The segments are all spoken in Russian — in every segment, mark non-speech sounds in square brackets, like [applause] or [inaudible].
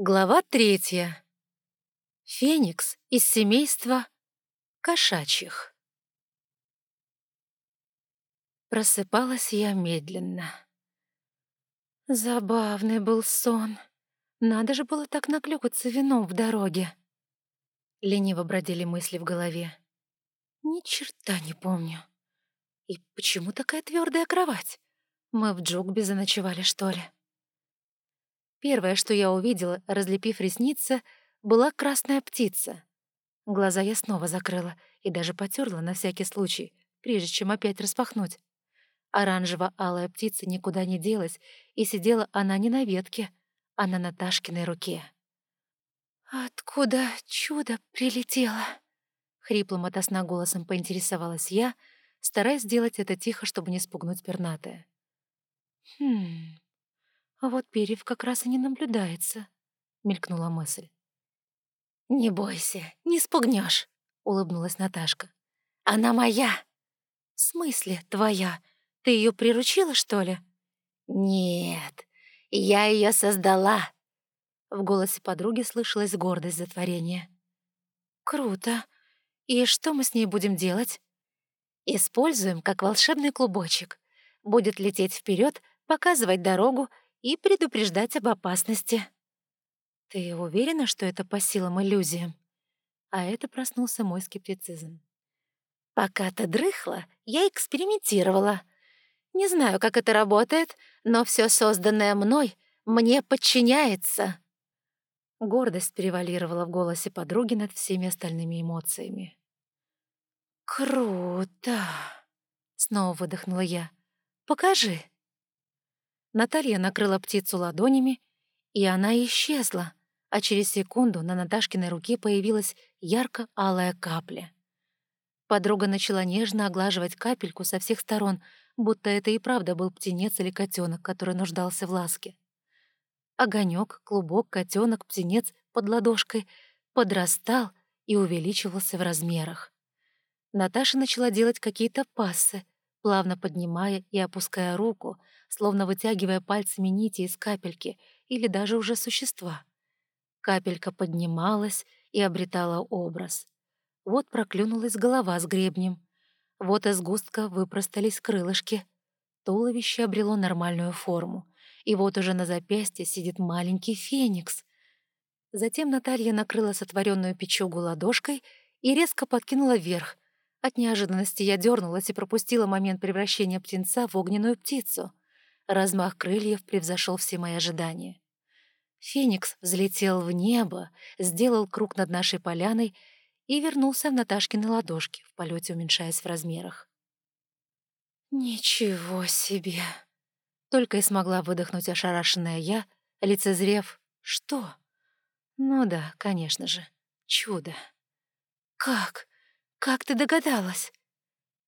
Глава третья. Феникс из семейства кошачьих. Просыпалась я медленно. Забавный был сон. Надо же было так наклюкаться вином в дороге. Лениво бродили мысли в голове. Ни черта не помню. И почему такая твердая кровать? Мы в Джугбе заночевали, что ли? Первое, что я увидела, разлепив ресницы, была красная птица. Глаза я снова закрыла и даже потерла на всякий случай, прежде чем опять распахнуть. Оранжево-алая птица никуда не делась, и сидела она не на ветке, а на Наташкиной руке. «Откуда чудо прилетело?» Хриплым сна голосом поинтересовалась я, стараясь сделать это тихо, чтобы не спугнуть пернатое. «Хм, а вот перьев как раз и не наблюдается», — мелькнула мысль. «Не бойся, не спугнешь, улыбнулась Наташка. «Она моя!» «В смысле твоя? Ты ее приручила, что ли?» «Нет, я ее создала!» В голосе подруги слышалась гордость за творение. «Круто! И что мы с ней будем делать?» «Используем как волшебный клубочек. Будет лететь вперед, показывать дорогу и предупреждать об опасности. Ты уверена, что это по силам иллюзиям? А это проснулся мой скептицизм. Пока ты дрыхла, я экспериментировала. Не знаю, как это работает, но все созданное мной мне подчиняется. Гордость перевалировала в голосе подруги над всеми остальными эмоциями. «Круто!» — снова выдохнула я. «Покажи!» Наталья накрыла птицу ладонями, и она исчезла, а через секунду на Наташкиной руке появилась ярко-алая капля. Подруга начала нежно оглаживать капельку со всех сторон, будто это и правда был птенец или котенок, который нуждался в ласке. Огонек, клубок, котенок, птенец под ладошкой подрастал и увеличивался в размерах. Наташа начала делать какие-то пассы, плавно поднимая и опуская руку, словно вытягивая пальцами нити из капельки или даже уже существа. Капелька поднималась и обретала образ. Вот проклюнулась голова с гребнем. Вот из густка выпростались крылышки. Туловище обрело нормальную форму. И вот уже на запястье сидит маленький феникс. Затем Наталья накрыла сотворенную печугу ладошкой и резко подкинула вверх. От неожиданности я дернулась и пропустила момент превращения птенца в огненную птицу. Размах крыльев превзошел все мои ожидания. Феникс взлетел в небо, сделал круг над нашей поляной и вернулся в Наташкины ладошки, в полете уменьшаясь в размерах. «Ничего себе!» Только и смогла выдохнуть ошарашенная я, лицезрев «Что?» «Ну да, конечно же, чудо!» «Как? Как ты догадалась?»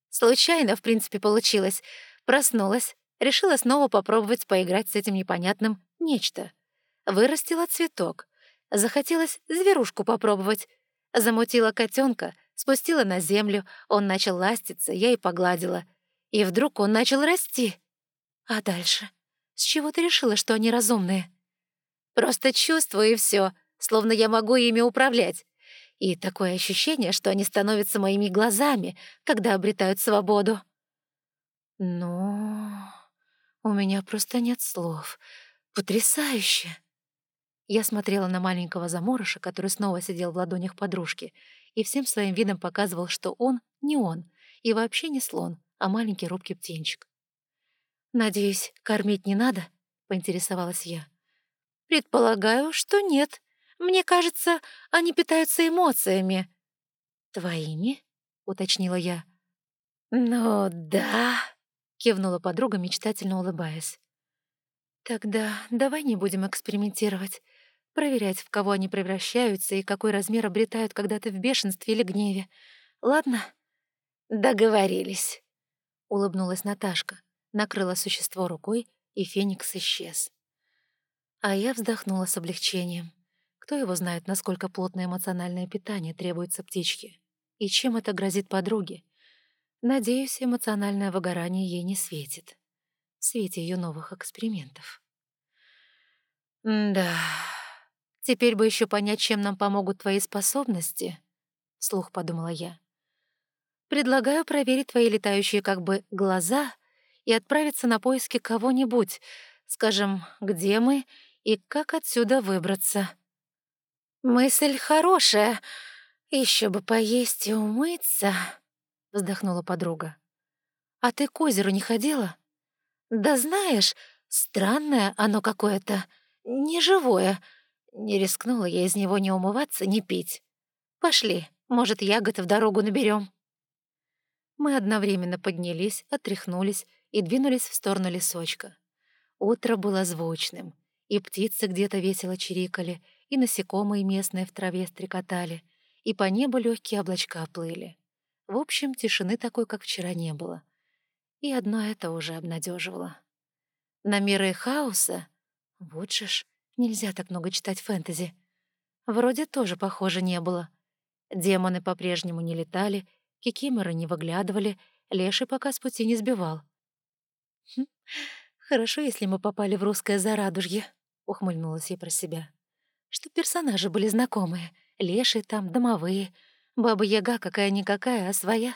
«Случайно, в принципе, получилось. Проснулась, решила снова попробовать поиграть с этим непонятным «нечто». Вырастила цветок. Захотелось зверушку попробовать. Замутила котенка, спустила на землю, он начал ластиться, я и погладила. И вдруг он начал расти. А дальше? С чего ты решила, что они разумные? Просто чувствую и все, словно я могу ими управлять. И такое ощущение, что они становятся моими глазами, когда обретают свободу. Ну... У меня просто нет слов. Потрясающе!» Я смотрела на маленького заморыша, который снова сидел в ладонях подружки, и всем своим видом показывал, что он не он, и вообще не слон, а маленький робкий птенчик. «Надеюсь, кормить не надо?» — поинтересовалась я. «Предполагаю, что нет. Мне кажется, они питаются эмоциями». «Твоими?» — уточнила я. «Ну да», кивнула подруга, мечтательно улыбаясь. «Тогда давай не будем экспериментировать, проверять, в кого они превращаются и какой размер обретают, когда ты в бешенстве или гневе. Ладно?» «Договорились», — улыбнулась Наташка, накрыла существо рукой, и Феникс исчез. А я вздохнула с облегчением. Кто его знает, насколько плотное эмоциональное питание требуется птичке, и чем это грозит подруге, Надеюсь, эмоциональное выгорание ей не светит. В свете ее новых экспериментов. да, Теперь бы еще понять, чем нам помогут твои способности, — вслух подумала я. Предлагаю проверить твои летающие как бы глаза и отправиться на поиски кого-нибудь, скажем, где мы и как отсюда выбраться. Мысль хорошая. Еще бы поесть и умыться, — вздохнула подруга. А ты к озеру не ходила? Да знаешь, странное оно какое-то, неживое. Не рискнула я из него не умываться, не пить. Пошли, может, ягод в дорогу наберем. Мы одновременно поднялись, отряхнулись и двинулись в сторону лесочка. Утро было звучным, и птицы где-то весело чирикали, и насекомые местные в траве стрекотали, и по небу легкие облачка плыли. В общем, тишины такой, как вчера, не было. И одно это уже обнадеживало. На миры хаоса, вот же ж, нельзя так много читать фэнтези, вроде тоже похоже не было. Демоны по-прежнему не летали, кикиморы не выглядывали, леший пока с пути не сбивал. «Хм, «Хорошо, если мы попали в русское зарадужье», — ухмыльнулась я про себя. «Что персонажи были знакомые, лешие там, домовые, баба-яга какая-никакая, а своя.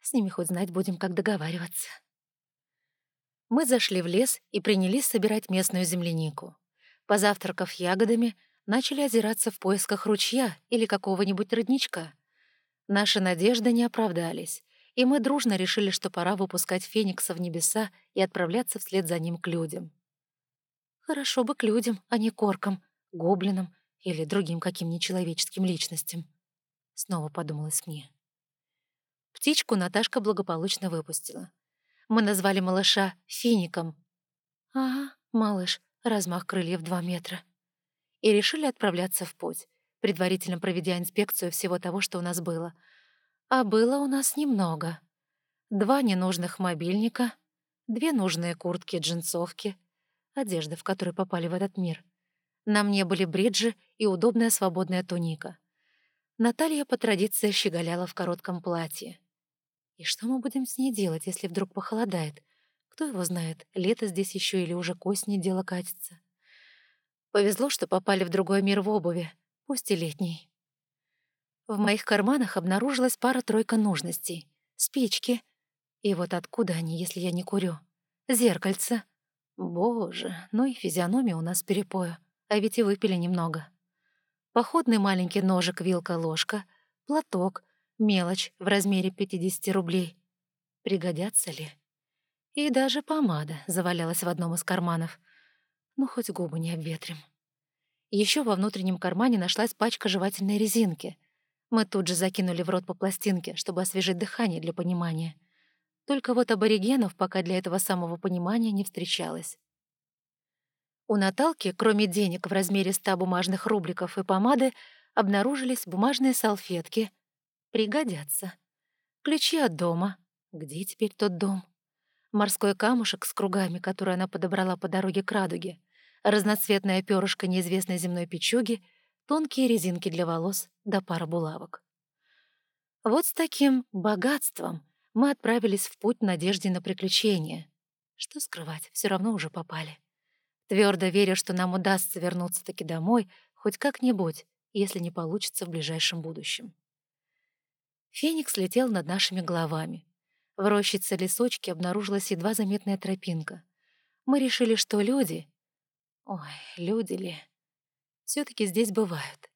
С ними хоть знать будем, как договариваться». Мы зашли в лес и принялись собирать местную землянику. Позавтракав ягодами, начали озираться в поисках ручья или какого-нибудь родничка — Наши надежды не оправдались, и мы дружно решили, что пора выпускать Феникса в небеса и отправляться вслед за ним к людям. Хорошо бы к людям, а не к оркам, гоблинам или другим каким нечеловеческим личностям. Снова подумалось мне. Птичку Наташка благополучно выпустила. Мы назвали малыша Фиником. Ага, малыш, размах крыльев два метра. И решили отправляться в путь предварительно проведя инспекцию всего того, что у нас было. А было у нас немного. Два ненужных мобильника, две нужные куртки-джинсовки, одежда, в которой попали в этот мир. На мне были бриджи и удобная свободная туника. Наталья по традиции щеголяла в коротком платье. И что мы будем с ней делать, если вдруг похолодает? Кто его знает, лето здесь еще или уже к осени дело катится. Повезло, что попали в другой мир в обуви пусть и летний. В моих карманах обнаружилась пара-тройка нужностей. Спички. И вот откуда они, если я не курю? Зеркальце. Боже, ну и физиономия у нас перепою. А ведь и выпили немного. Походный маленький ножик, вилка, ложка, платок, мелочь в размере 50 рублей. Пригодятся ли? И даже помада завалялась в одном из карманов. Ну, хоть губы не обветрим. Еще во внутреннем кармане нашлась пачка жевательной резинки. Мы тут же закинули в рот по пластинке, чтобы освежить дыхание для понимания. Только вот аборигенов пока для этого самого понимания не встречалось. У Наталки, кроме денег в размере ста бумажных рубликов и помады, обнаружились бумажные салфетки. Пригодятся. Ключи от дома. Где теперь тот дом? Морской камушек с кругами, который она подобрала по дороге к радуге разноцветное перышко неизвестной земной печуги, тонкие резинки для волос да пара булавок. Вот с таким богатством мы отправились в путь в надежде на приключения. Что скрывать, все равно уже попали. Твердо веря, что нам удастся вернуться таки домой, хоть как-нибудь, если не получится в ближайшем будущем. Феникс летел над нашими головами. В рощице лесочки обнаружилась едва заметная тропинка. Мы решили, что люди, Ой, люди ли? все таки здесь бывают.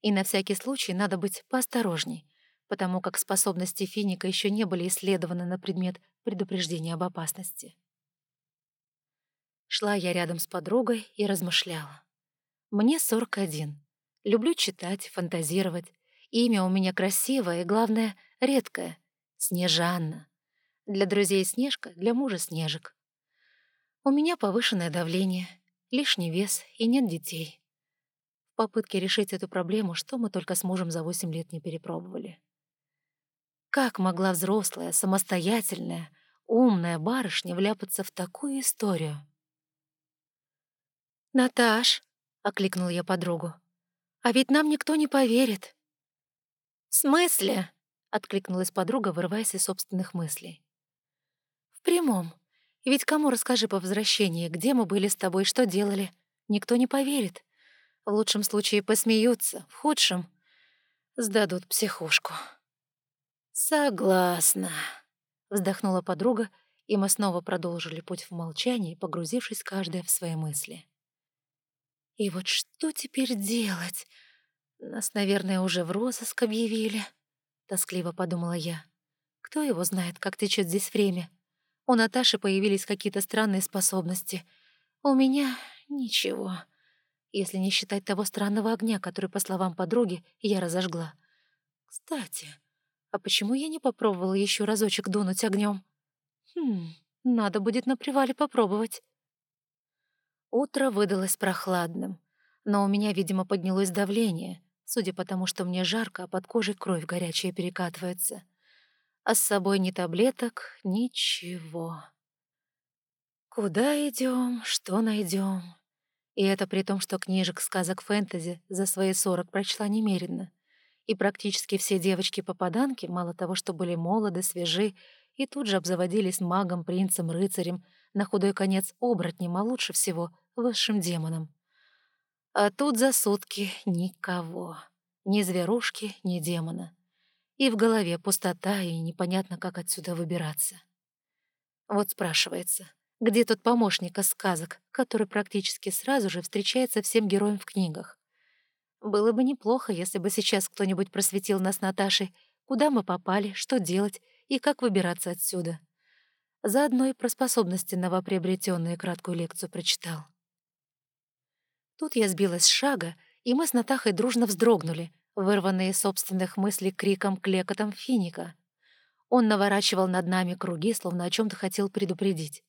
И на всякий случай надо быть поосторожней, потому как способности финика еще не были исследованы на предмет предупреждения об опасности. Шла я рядом с подругой и размышляла. Мне 41. Люблю читать, фантазировать. Имя у меня красивое и, главное, редкое — Снежанна. Для друзей Снежка, для мужа Снежик. У меня повышенное давление — лишний вес и нет детей. В попытке решить эту проблему, что мы только с мужем за восемь лет не перепробовали. Как могла взрослая, самостоятельная, умная барышня вляпаться в такую историю? «Наташ», — окликнул я подругу, — «а ведь нам никто не поверит». «В смысле?» — откликнулась подруга, вырываясь из собственных мыслей. «В прямом. Ведь кому расскажи по возвращении, где мы были с тобой, что делали? Никто не поверит. В лучшем случае посмеются, в худшем — сдадут психушку. «Согласна», — вздохнула подруга, и мы снова продолжили путь в молчании, погрузившись каждая в свои мысли. «И вот что теперь делать? Нас, наверное, уже в розыск объявили», — тоскливо подумала я. «Кто его знает, как течет здесь время? У Наташи появились какие-то странные способности. У меня ничего, если не считать того странного огня, который, по словам подруги, я разожгла. Кстати, а почему я не попробовала еще разочек дунуть огнем? Хм, надо будет на привале попробовать. Утро выдалось прохладным, но у меня, видимо, поднялось давление, судя по тому, что мне жарко, а под кожей кровь горячая перекатывается. А с собой ни таблеток, ничего. Куда идем, что найдем? И это при том, что книжек сказок фэнтези за свои сорок прочла немерено и практически все девочки-попаданки, мало того, что были молоды, свежи, и тут же обзаводились магом, принцем, рыцарем, на худой конец оборотнем, а лучше всего высшим демоном. А тут за сутки никого. Ни зверушки, ни демона. И в голове пустота, и непонятно, как отсюда выбираться. Вот спрашивается, где тот помощник из сказок, который практически сразу же встречается всем героям в книгах? Было бы неплохо, если бы сейчас кто-нибудь просветил нас Наташей, куда мы попали, что делать и как выбираться отсюда. Заодно и про способности новоприобретенные краткую лекцию прочитал. Тут я сбилась с шага, и мы с Натахой дружно вздрогнули, вырванные собственных мыслей криком-клекотом финика. Он наворачивал над нами круги, словно о чем то хотел предупредить.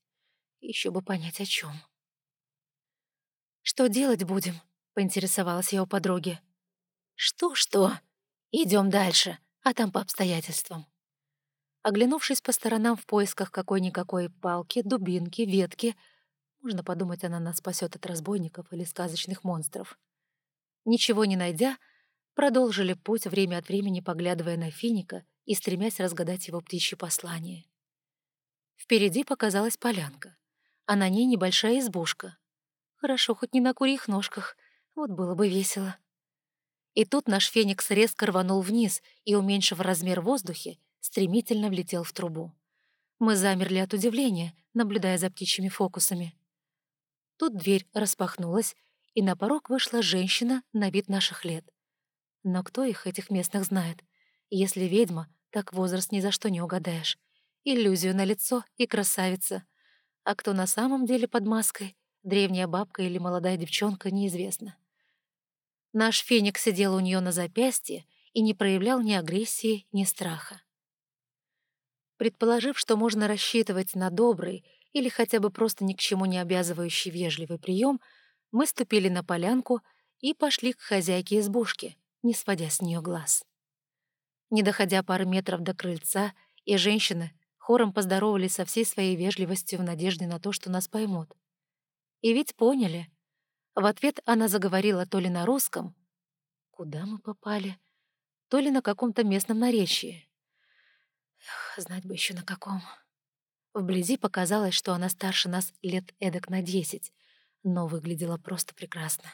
Еще бы понять, о чем. «Что делать будем?» поинтересовалась я у подруги. «Что-что? Идем дальше, а там по обстоятельствам». Оглянувшись по сторонам в поисках какой-никакой палки, дубинки, ветки, можно подумать, она нас спасет от разбойников или сказочных монстров. Ничего не найдя, продолжили путь, время от времени поглядывая на финика и стремясь разгадать его птичье послание. Впереди показалась полянка, а на ней небольшая избушка. Хорошо, хоть не на курьих ножках, вот было бы весело. И тут наш феникс резко рванул вниз и, уменьшив размер в воздухе, стремительно влетел в трубу. Мы замерли от удивления, наблюдая за птичьими фокусами. Тут дверь распахнулась, и на порог вышла женщина на вид наших лет. Но кто их, этих местных, знает? Если ведьма, так возраст ни за что не угадаешь. Иллюзию на лицо и красавица. А кто на самом деле под маской, древняя бабка или молодая девчонка, неизвестно. Наш феник сидел у нее на запястье и не проявлял ни агрессии, ни страха. Предположив, что можно рассчитывать на добрый или хотя бы просто ни к чему не обязывающий вежливый прием, мы ступили на полянку и пошли к хозяйке избушки, не сводя с нее глаз. Не доходя пары метров до крыльца, и женщины хором поздоровались со всей своей вежливостью в надежде на то, что нас поймут. И ведь поняли — в ответ она заговорила то ли на русском, куда мы попали, то ли на каком-то местном наречии. Знать бы еще на каком. Вблизи показалось, что она старше нас лет эдак на десять, но выглядела просто прекрасно.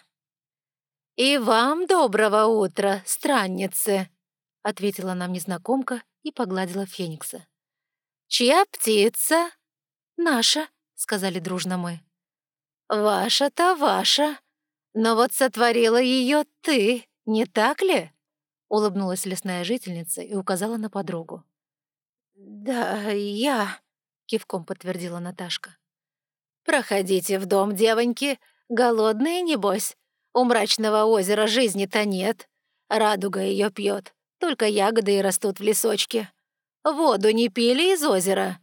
«И вам доброго утра, странницы!» — ответила нам незнакомка и погладила Феникса. «Чья птица?» «Наша», — сказали дружно мы. «Ваша-то ваша, но вот сотворила ее ты, не так ли?» Улыбнулась лесная жительница и указала на подругу. «Да, я», — кивком подтвердила Наташка. «Проходите в дом, девоньки, голодные, небось. У мрачного озера жизни-то нет. Радуга ее пьет, только ягоды и растут в лесочке. Воду не пили из озера?»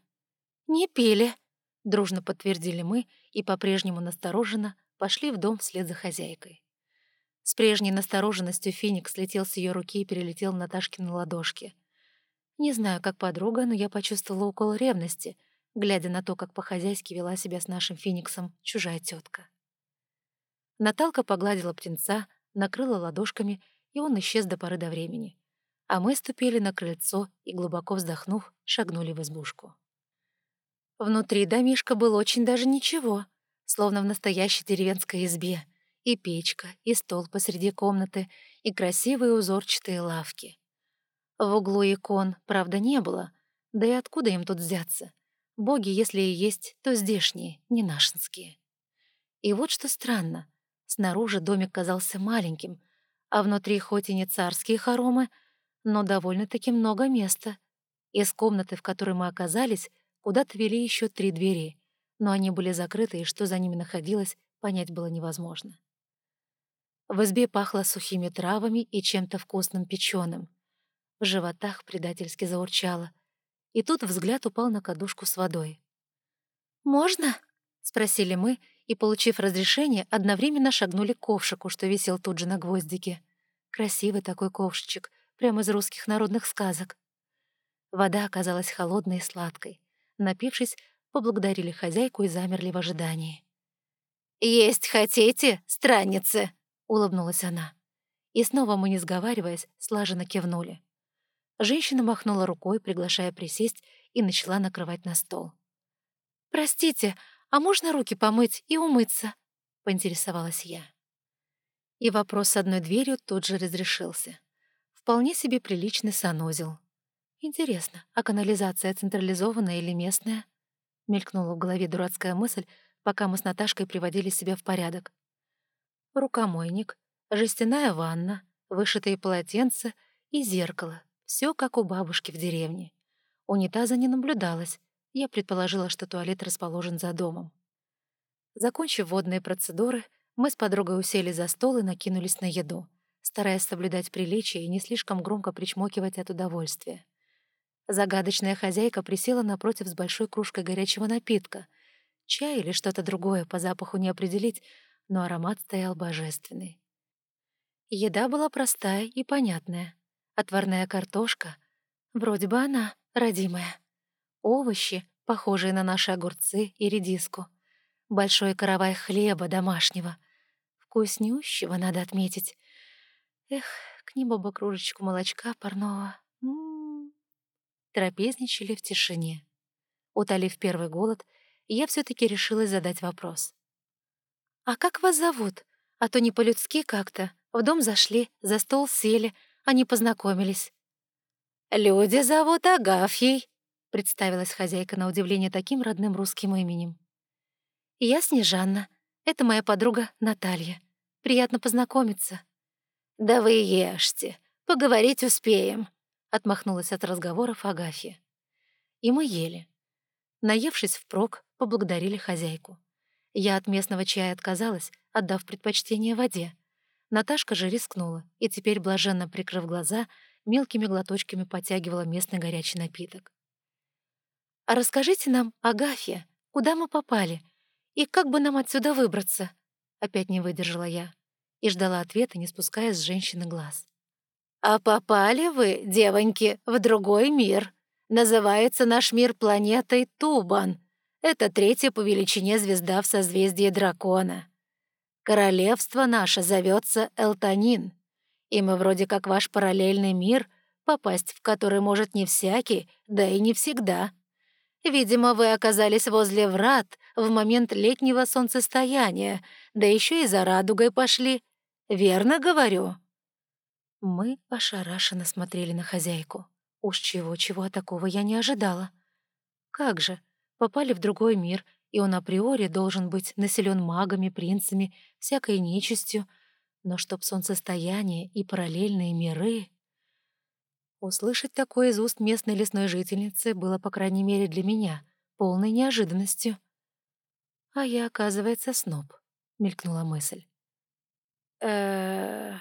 «Не пили», — дружно подтвердили мы и по-прежнему настороженно пошли в дом вслед за хозяйкой. С прежней настороженностью Феникс слетел с ее руки и перелетел на Наташкины ладошки. Не знаю, как подруга, но я почувствовала укол ревности, глядя на то, как по-хозяйски вела себя с нашим Фениксом чужая тетка. Наталка погладила птенца, накрыла ладошками, и он исчез до поры до времени. А мы ступили на крыльцо и, глубоко вздохнув, шагнули в избушку. Внутри домишка был очень даже ничего, словно в настоящей деревенской избе, И печка, и стол посреди комнаты, и красивые узорчатые лавки. В углу икон, правда, не было, да и откуда им тут взяться? Боги, если и есть, то здешние, не нашинские. И вот что странно. Снаружи домик казался маленьким, а внутри хоть и не царские хоромы, но довольно-таки много места. Из комнаты, в которой мы оказались, куда-то вели еще три двери, но они были закрыты, и что за ними находилось, понять было невозможно. В избе пахло сухими травами и чем-то вкусным печеным. В животах предательски заурчало. И тут взгляд упал на кадушку с водой. «Можно?» — спросили мы, и, получив разрешение, одновременно шагнули к ковшику, что висел тут же на гвоздике. Красивый такой ковшичек, прямо из русских народных сказок. Вода оказалась холодной и сладкой. Напившись, поблагодарили хозяйку и замерли в ожидании. «Есть хотите, странницы?» — улыбнулась она. И снова мы, не сговариваясь, слаженно кивнули. Женщина махнула рукой, приглашая присесть, и начала накрывать на стол. «Простите, а можно руки помыть и умыться?» — поинтересовалась я. И вопрос с одной дверью тут же разрешился. Вполне себе приличный санузел. Интересно, а канализация централизованная или местная? Мелькнула в голове дурацкая мысль, пока мы с Наташкой приводили себя в порядок. Рукомойник, жестяная ванна, вышитые полотенца и зеркало. Все как у бабушки в деревне. Унитаза не наблюдалось, я предположила, что туалет расположен за домом. Закончив водные процедуры, мы с подругой усели за стол и накинулись на еду, стараясь соблюдать приличие и не слишком громко причмокивать от удовольствия. Загадочная хозяйка присела напротив с большой кружкой горячего напитка. Чай или что-то другое по запаху не определить, но аромат стоял божественный. Еда была простая и понятная. Отварная картошка, вроде бы она, родимая овощи, похожие на наши огурцы и редиску, большой каравай хлеба домашнего, вкуснющего, надо отметить. Эх, к нему бы кружечку молочка парного. М -м -м. Трапезничали в тишине. Утолив первый голод, я все таки решилась задать вопрос. «А как вас зовут? А то не по-людски как-то. В дом зашли, за стол сели, они познакомились». «Люди зовут Агафьей», — представилась хозяйка на удивление таким родным русским именем. «Я Снежанна. Это моя подруга Наталья. Приятно познакомиться». «Да вы ешьте. Поговорить успеем», — отмахнулась от разговоров Агафья. И мы ели. Наевшись впрок, поблагодарили хозяйку. Я от местного чая отказалась, отдав предпочтение воде. Наташка же рискнула, и теперь, блаженно прикрыв глаза, мелкими глоточками потягивала местный горячий напиток. «А расскажите нам, Агафья, куда мы попали? И как бы нам отсюда выбраться?» Опять не выдержала я и ждала ответа, не спуская с женщины глаз. «А попали вы, девоньки, в другой мир. Называется наш мир планетой Тубан. Это третья по величине звезда в созвездии дракона. Королевство наше зовется Элтанин, и мы вроде как ваш параллельный мир, попасть в который может не всякий, да и не всегда». Видимо, вы оказались возле врат в момент летнего солнцестояния, да еще и за радугой пошли. Верно говорю?» Мы ошарашенно смотрели на хозяйку. Уж чего-чего такого я не ожидала. Как же, попали в другой мир, и он априори должен быть населен магами, принцами, всякой нечистью, но чтоб солнцестояние и параллельные миры... Услышать такое из уст местной лесной жительницы было, по крайней мере, для меня полной неожиданностью. «А я, оказывается, сноб», — мелькнула мысль. э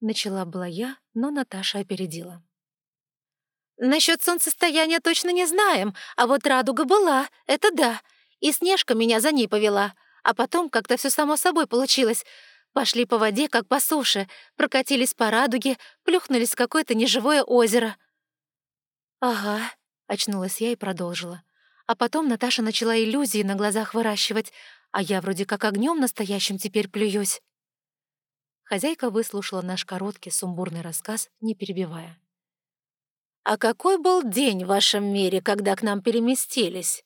начала была я, но Наташа опередила. «Насчет солнцестояния точно не знаем, а вот радуга была, это да, и Снежка меня за ней повела, а потом как-то все само собой получилось. Пошли по воде, как по суше, прокатились по радуге, плюхнулись в какое-то неживое озеро. «Ага», — очнулась я и продолжила. А потом Наташа начала иллюзии на глазах выращивать, а я вроде как огнем настоящим теперь плююсь. Хозяйка выслушала наш короткий сумбурный рассказ, не перебивая. «А какой был день в вашем мире, когда к нам переместились?» —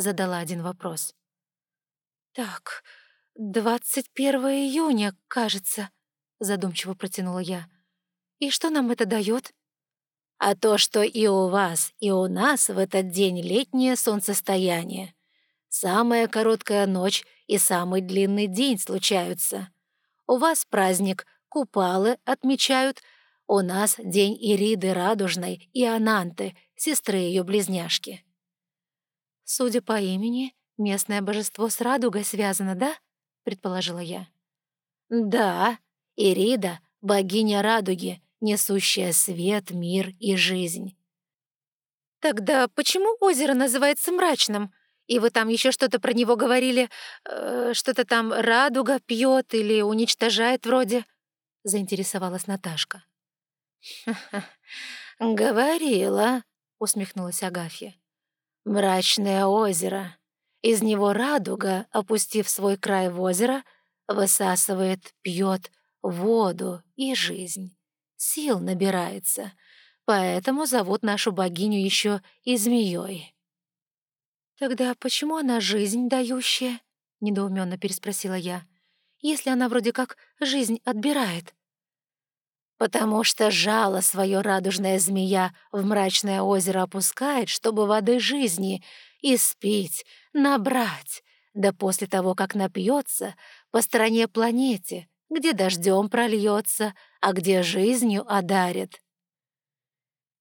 задала один вопрос. «Так, двадцать первое июня, кажется», — задумчиво протянула я. «И что нам это дает? «А то, что и у вас, и у нас в этот день летнее солнцестояние. Самая короткая ночь и самый длинный день случаются. У вас праздник, купалы отмечают, у нас день Ириды Радужной и Ананты, сестры ее близняшки». «Судя по имени, местное божество с радугой связано, да?» — предположила я. «Да, Ирида — богиня радуги, несущая свет, мир и жизнь». «Тогда почему озеро называется мрачным? И вы там еще что-то про него говорили, э, что-то там радуга пьет или уничтожает вроде?» — заинтересовалась Наташка. говорила», — усмехнулась Агафья. «Мрачное озеро. Из него радуга, опустив свой край в озеро, высасывает, пьет воду и жизнь. Сил набирается. Поэтому зовут нашу богиню еще и змеей. «Тогда почему она жизнь дающая?» — недоуменно переспросила я. «Если она вроде как жизнь отбирает» потому что жало свое радужная змея в мрачное озеро опускает, чтобы воды жизни испить, набрать, да после того, как напьется, по стороне планете, где дождем прольется, а где жизнью одарит.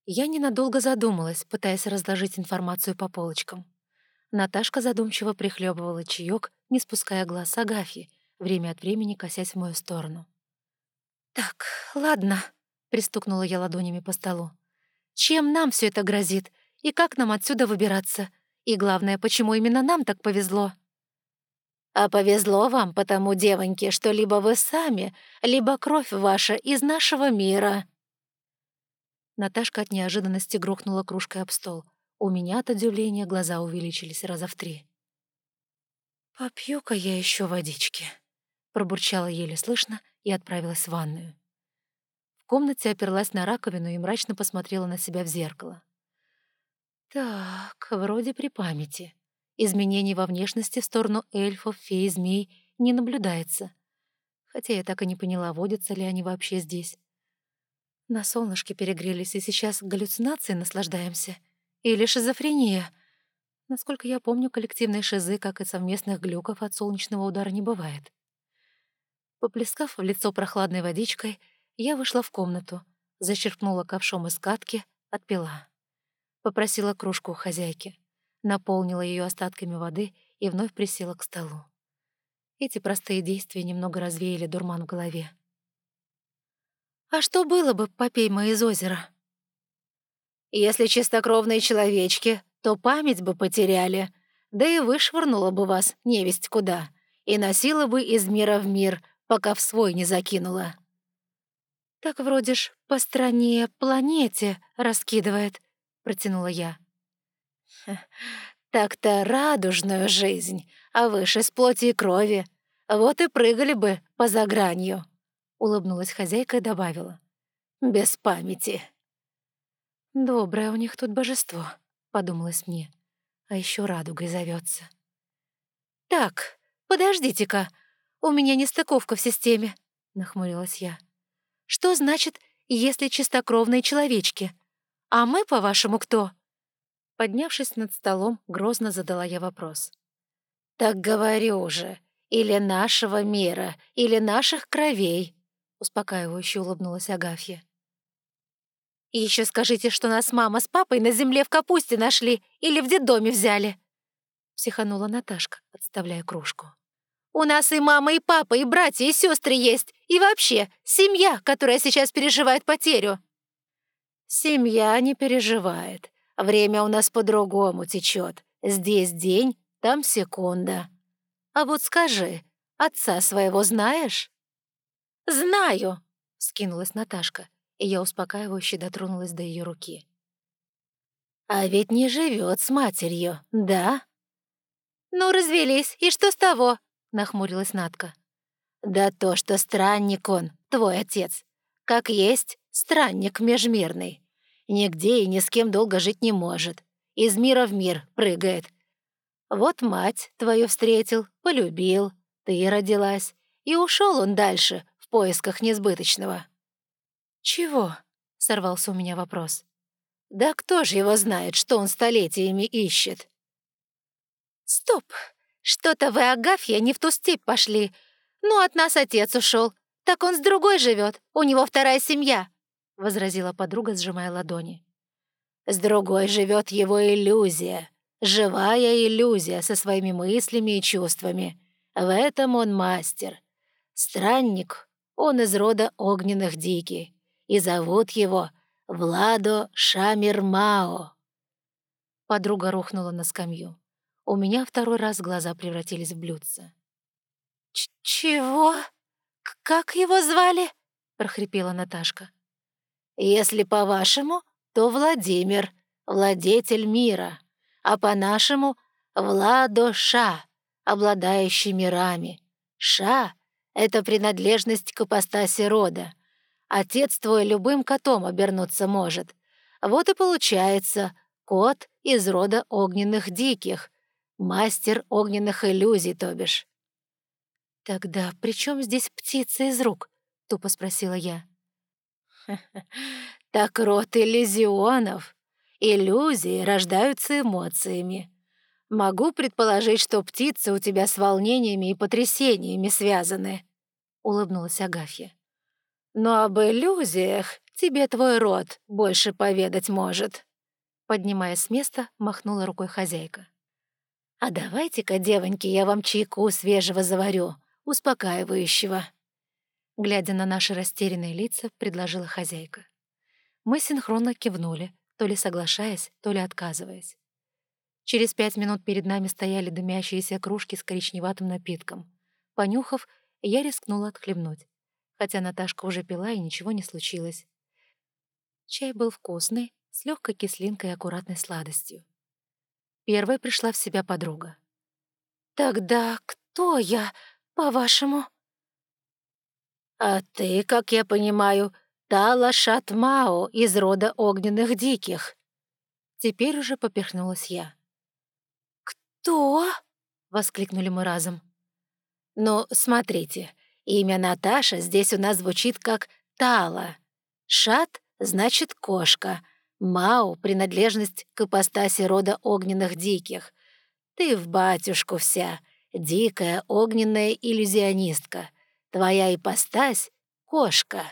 Я ненадолго задумалась, пытаясь разложить информацию по полочкам. Наташка задумчиво прихлебывала чаек, не спуская глаз Агафьи, время от времени косясь в мою сторону. «Так, ладно», — пристукнула я ладонями по столу. «Чем нам все это грозит? И как нам отсюда выбираться? И главное, почему именно нам так повезло?» «А повезло вам потому, девоньки, что либо вы сами, либо кровь ваша из нашего мира». Наташка от неожиданности грохнула кружкой об стол. У меня от удивления глаза увеличились раза в три. «Попью-ка я еще водички», — пробурчала еле слышно и отправилась в ванную. В комнате оперлась на раковину и мрачно посмотрела на себя в зеркало. Так, вроде при памяти. Изменений во внешности в сторону эльфов, фей, змей не наблюдается. Хотя я так и не поняла, водятся ли они вообще здесь. На солнышке перегрелись, и сейчас галлюцинации наслаждаемся. Или шизофрения. Насколько я помню, коллективной шизы, как и совместных глюков от солнечного удара, не бывает. Поплескав в лицо прохладной водичкой, я вышла в комнату, зачерпнула ковшом из катки, отпила. Попросила кружку у хозяйки, наполнила ее остатками воды и вновь присела к столу. Эти простые действия немного развеяли дурман в голове. «А что было бы, попей мы из озера?» «Если чистокровные человечки, то память бы потеряли, да и вышвырнула бы вас невесть куда, и носила бы из мира в мир, пока в свой не закинула». «Так вроде ж по стране, планете раскидывает», — протянула я. «Так-то радужную жизнь, а выше с плоти и крови. Вот и прыгали бы по загранью», — улыбнулась хозяйка и добавила. «Без памяти». «Доброе у них тут божество», — подумалось мне. «А еще радугой зовется. «Так, подождите-ка, у меня нестыковка в системе», — нахмурилась я. «Что значит, если чистокровные человечки? А мы, по-вашему, кто?» Поднявшись над столом, грозно задала я вопрос. «Так говорю же, или нашего мира, или наших кровей», — успокаивающе улыбнулась Агафья. «И еще скажите, что нас мама с папой на земле в капусте нашли или в детдоме взяли», — психанула Наташка, подставляя кружку. У нас и мама, и папа, и братья, и сестры есть. И вообще, семья, которая сейчас переживает потерю». «Семья не переживает. Время у нас по-другому течет. Здесь день, там секунда. А вот скажи, отца своего знаешь?» «Знаю», — скинулась Наташка, и я успокаивающе дотронулась до ее руки. «А ведь не живет с матерью, да?» «Ну, развелись, и что с того?» — нахмурилась Натка. «Да то, что странник он, твой отец. Как есть, странник межмирный. Нигде и ни с кем долго жить не может. Из мира в мир прыгает. Вот мать твою встретил, полюбил. Ты родилась, и ушел он дальше в поисках несбыточного». «Чего?» — сорвался у меня вопрос. «Да кто же его знает, что он столетиями ищет?» «Стоп! Что-то вы, Агафья, не в ту степь пошли. Ну, от нас отец ушел. Так он с другой живет. У него вторая семья», — возразила подруга, сжимая ладони. «С другой живет его иллюзия. Живая иллюзия со своими мыслями и чувствами. В этом он мастер. Странник, он из рода огненных дикий, и зовут его Владо Шамирмао». Подруга рухнула на скамью. У меня второй раз глаза превратились в блюдце. «Чего? Как его звали?» — прохрипела Наташка. «Если по-вашему, то Владимир, владетель мира, а по-нашему — Владоша, обладающий мирами. Ша — это принадлежность к ипостаси рода. Отец твой любым котом обернуться может. Вот и получается кот из рода огненных диких, мастер огненных иллюзий, то бишь. «Тогда при чем здесь птица из рук?» — тупо спросила я. [laughs] «Так род иллюзионов. Иллюзии рождаются эмоциями. Могу предположить, что птицы у тебя с волнениями и потрясениями связаны», — улыбнулась Агафья. «Но об иллюзиях тебе твой род больше поведать может». Поднимаясь с места, махнула рукой хозяйка. «А давайте-ка, девоньки, я вам чайку свежего заварю успокаивающего». Глядя на наши растерянные лица, предложила хозяйка. Мы синхронно кивнули, то ли соглашаясь, то ли отказываясь. Через пять минут перед нами стояли дымящиеся кружки с коричневатым напитком. Понюхав, я рискнула отхлебнуть, хотя Наташка уже пила, и ничего не случилось. Чай был вкусный, с легкой кислинкой и аккуратной сладостью. Первой пришла в себя подруга. «Тогда кто я?» по-вашему?» «А ты, как я понимаю, Тала Шатмао из рода огненных диких». Теперь уже поперхнулась я. «Кто?» — воскликнули мы разом. «Ну, смотрите, имя Наташа здесь у нас звучит как Тала. Шат — значит кошка, Мао — принадлежность к ипостаси рода огненных диких. Ты в батюшку вся, Дикая огненная иллюзионистка. Твоя ипостась — кошка».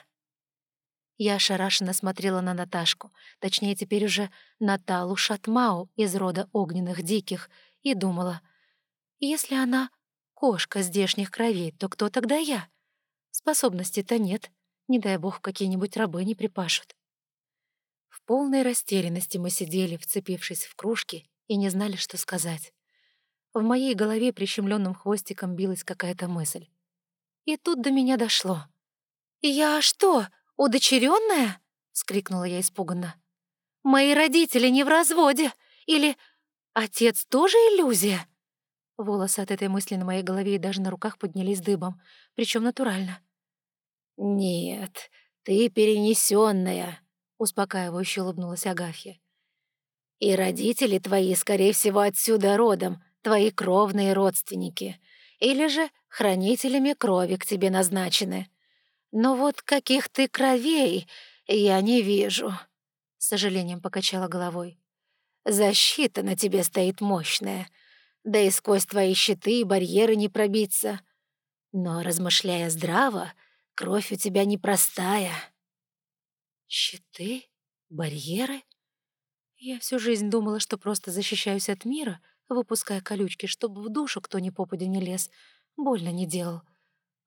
Я ошарашенно смотрела на Наташку, точнее, теперь уже Наталу Шатмау из рода огненных диких, и думала, если она кошка здешних кровей, то кто тогда я? Способностей-то нет, не дай бог какие-нибудь рабы не припашут. Полной растерянности мы сидели, вцепившись в кружки, и не знали, что сказать. В моей голове прищемленным хвостиком билась какая-то мысль. И тут до меня дошло. «Я что, удочеренная? скрикнула я испуганно. «Мои родители не в разводе! Или отец тоже иллюзия?» Волосы от этой мысли на моей голове и даже на руках поднялись дыбом, причем натурально. «Нет, ты перенесенная, успокаивающе улыбнулась Агафья. «И родители твои, скорее всего, отсюда родом, твои кровные родственники, или же хранителями крови к тебе назначены. Но вот каких ты кровей я не вижу», — с сожалением покачала головой. «Защита на тебе стоит мощная, да и сквозь твои щиты и барьеры не пробиться. Но, размышляя здраво, кровь у тебя непростая». «Щиты? Барьеры?» Я всю жизнь думала, что просто защищаюсь от мира — выпуская колючки, чтобы в душу кто ни попадя не лез, больно не делал.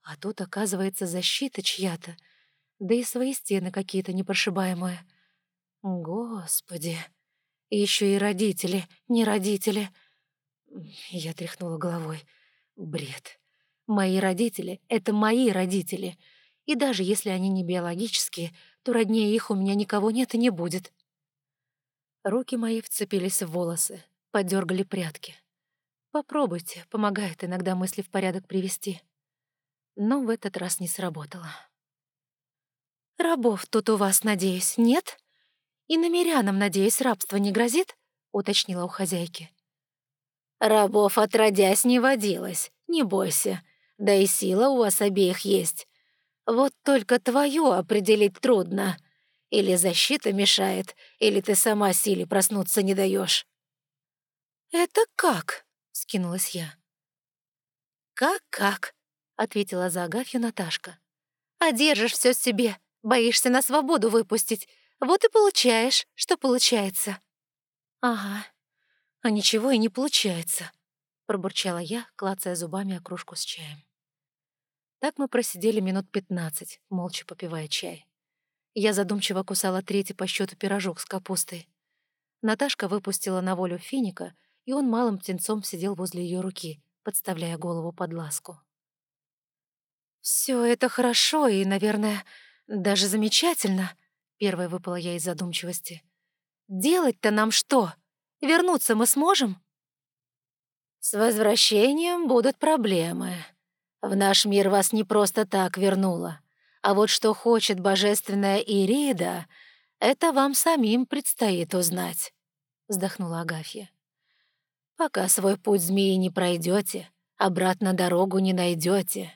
А тут, оказывается, защита чья-то, да и свои стены какие-то непрошибаемые. Господи! Еще и родители, не родители. Я тряхнула головой. Бред. Мои родители — это мои родители. И даже если они не биологические, то роднее их у меня никого нет и не будет. Руки мои вцепились в волосы, подергали прятки. Попробуйте, помогает иногда мысли в порядок привести. Но в этот раз не сработало. «Рабов тут у вас, надеюсь, нет? И намерянам, надеюсь, рабство не грозит?» — уточнила у хозяйки. «Рабов отродясь не водилось, не бойся. да и сила у вас обеих есть. Вот только твою определить трудно. Или защита мешает, или ты сама силе проснуться не даешь. «Это как?» — скинулась я. «Как-как?» — ответила за Агафью Наташка. «А держишь все себе, боишься на свободу выпустить. Вот и получаешь, что получается». «Ага, а ничего и не получается», — пробурчала я, клацая зубами о кружку с чаем. Так мы просидели минут пятнадцать, молча попивая чай. Я задумчиво кусала третий по счету пирожок с капустой. Наташка выпустила на волю финика — и он малым птенцом сидел возле ее руки, подставляя голову под ласку. «Все это хорошо и, наверное, даже замечательно», — первая выпала я из задумчивости. «Делать-то нам что? Вернуться мы сможем?» «С возвращением будут проблемы. В наш мир вас не просто так вернуло. А вот что хочет божественная Ирида, это вам самим предстоит узнать», — вздохнула Агафья. Пока свой путь змеи не пройдете, обратно дорогу не найдете.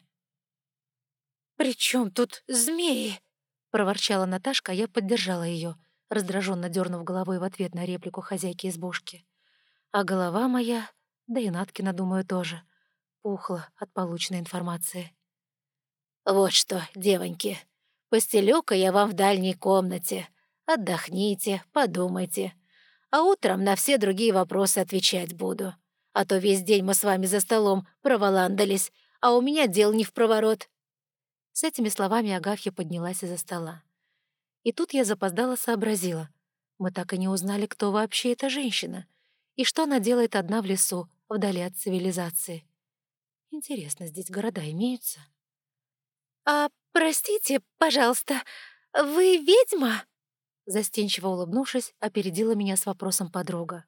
«При чем тут змеи?» — проворчала Наташка, а я поддержала ее, раздраженно дернув головой в ответ на реплику хозяйки избушки. А голова моя, да и Наткина, думаю, тоже, пухла от полученной информации. «Вот что, девоньки, постелю-ка я вам в дальней комнате. Отдохните, подумайте а утром на все другие вопросы отвечать буду. А то весь день мы с вами за столом проволандались, а у меня дел не в проворот». С этими словами Агафья поднялась из-за стола. И тут я запоздала сообразила. Мы так и не узнали, кто вообще эта женщина, и что она делает одна в лесу, вдали от цивилизации. Интересно, здесь города имеются? «А, простите, пожалуйста, вы ведьма?» Застенчиво улыбнувшись, опередила меня с вопросом подруга.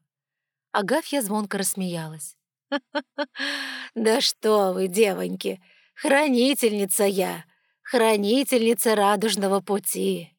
Агафья звонко рассмеялась. [laughs] «Да что вы, девоньки! Хранительница я! Хранительница радужного пути!»